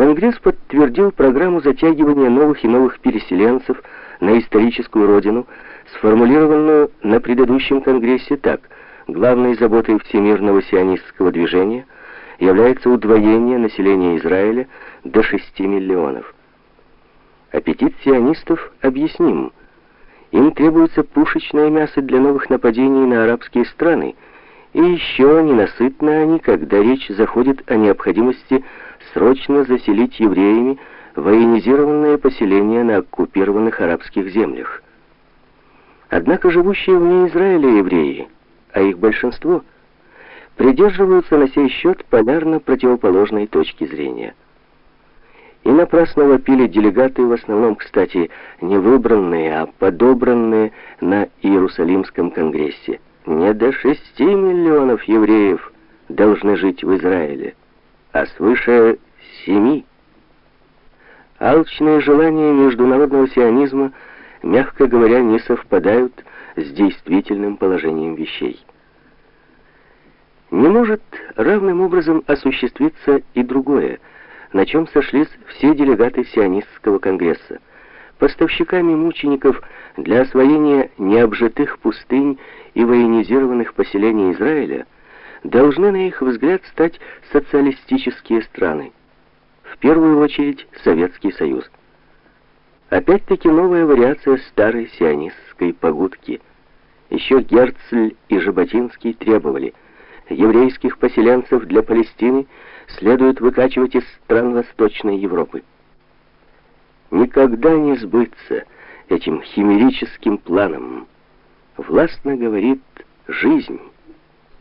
Конгресс подтвердил программу затягивания новых и новых переселенцев на историческую родину, сформулированную на предыдущем Конгрессе так. Главной заботой всемирного сионистского движения является удвоение населения Израиля до 6 миллионов. Аппетит сионистов объясним. Им требуется пушечное мясо для новых нападений на арабские страны, и еще ненасытны они, когда речь заходит о необходимости срочно заселить евреями военизированные поселения на оккупированных арабских землях. Однако живущие вне Израиля евреи, а их большинство, придерживаются на сей счет полярно противоположной точки зрения. И напрасно вопили делегаты, в основном, кстати, не выбранные, а подобранные на Иерусалимском конгрессе. Не до шести миллионов евреев должны жить в Израиле, а свыше семи. Алчные желания международного сионизма, мягко говоря, не совпадают с действительным положением вещей. Не может равным образом осуществиться и другое, на чем сошлись все делегаты сионистского конгресса. Поставщиками мучеников для освоения необжитых пустынь и военизированных поселений Израиля должны, на их взгляд, стать социалистические страны. В первую очередь Советский Союз. Опять-таки новая вариация старой сионистской погудки. Еще Герцль и Жаботинский требовали – еврейских поселенцев для Палестины следует выкачивать из стран Восточной Европы. Никогда не сбыться этим химерическим планом. Властно говорит жизнь.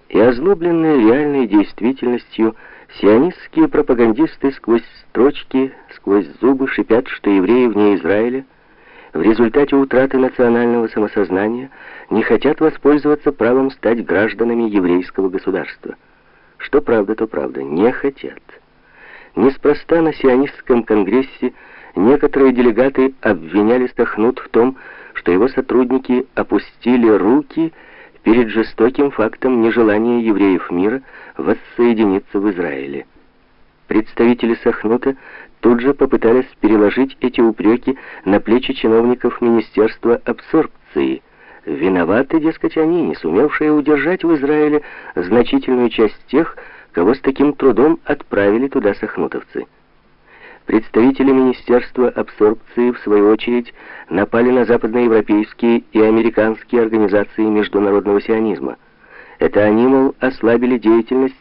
И озлобленные реальной действительностью сионистские пропагандисты сквозь строчки, сквозь зубы шипят, что евреи вне Израиля – в результате утраты национального самосознания не хотят воспользоваться правом стать гражданами еврейского государства. Что правда, то правда, не хотят. Неспроста на сионистском конгрессе некоторые делегаты обвиняли Стахнут в том, что его сотрудники опустили руки перед жестоким фактом нежелания евреев мира воссоединиться в Израиле. Представители Сахнута тут же попытались переложить эти упреки на плечи чиновников Министерства абсорбции. Виноваты, дескать, они, не сумевшие удержать в Израиле значительную часть тех, кого с таким трудом отправили туда сахнутовцы. Представители Министерства абсорбции, в свою очередь, напали на западноевропейские и американские организации международного сионизма. Это они, мол, ослабили деятельность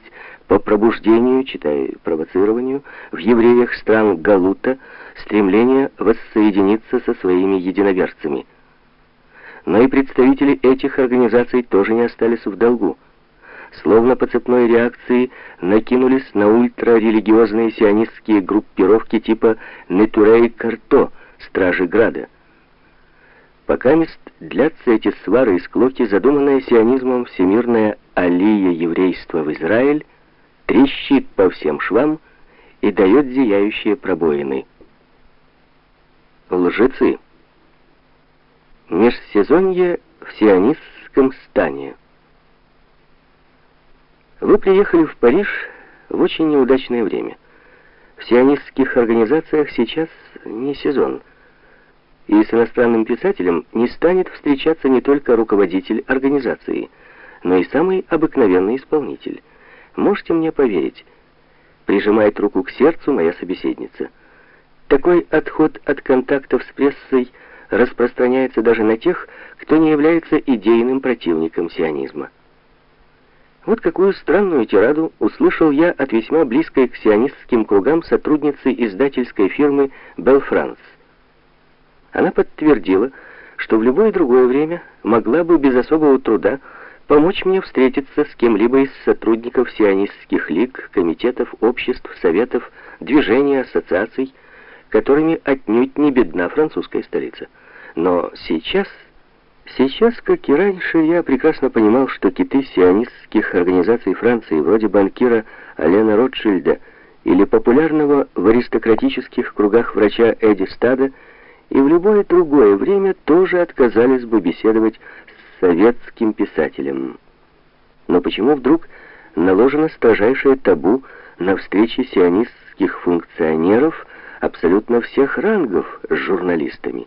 по пробуждению, читай провоцированию, в евреях стран Галута стремление воссоединиться со своими единоверцами. Но и представители этих организаций тоже не остались в долгу. Словно по цепной реакции накинулись на ультрарелигиозные сионистские группировки типа «Нетурей Карто» «Стражи Града». Пока мест длятся эти свары и склоки, задуманная сионизмом всемирная алия еврейства в Израиль трещит по всем швам и дает зияющие пробоины. Лжецы. Межсезонье в сионистском стане. Вы приехали в Париж в очень неудачное время. В сионистских организациях сейчас не сезон. И с иностранным писателем не станет встречаться не только руководитель организации, но и самый обыкновенный исполнитель. Можете мне поверить?» Прижимает руку к сердцу моя собеседница. Такой отход от контактов с прессой распространяется даже на тех, кто не является идейным противником сионизма. Вот какую странную тираду услышал я от весьма близкой к сионистским кругам сотрудницы издательской фирмы «Белфранс». Она подтвердила, что в любое другое время могла бы без особого труда помочь мне встретиться с кем-либо из сотрудников сионистских лиг, комитетов, обществ, советов, движений, ассоциаций, которыми отнюдь не бедна французская столица. Но сейчас, сейчас, как и раньше, я прекрасно понимал, что киты сионистских организаций Франции, вроде банкира Алена Ротшильда или популярного в аристократических кругах врача Эдди Стада, и в любое другое время тоже отказались бы беседовать советским писателем. Но почему вдруг наложено строжайшее табу на встречи сионистских функционеров абсолютно всех рангов с журналистами.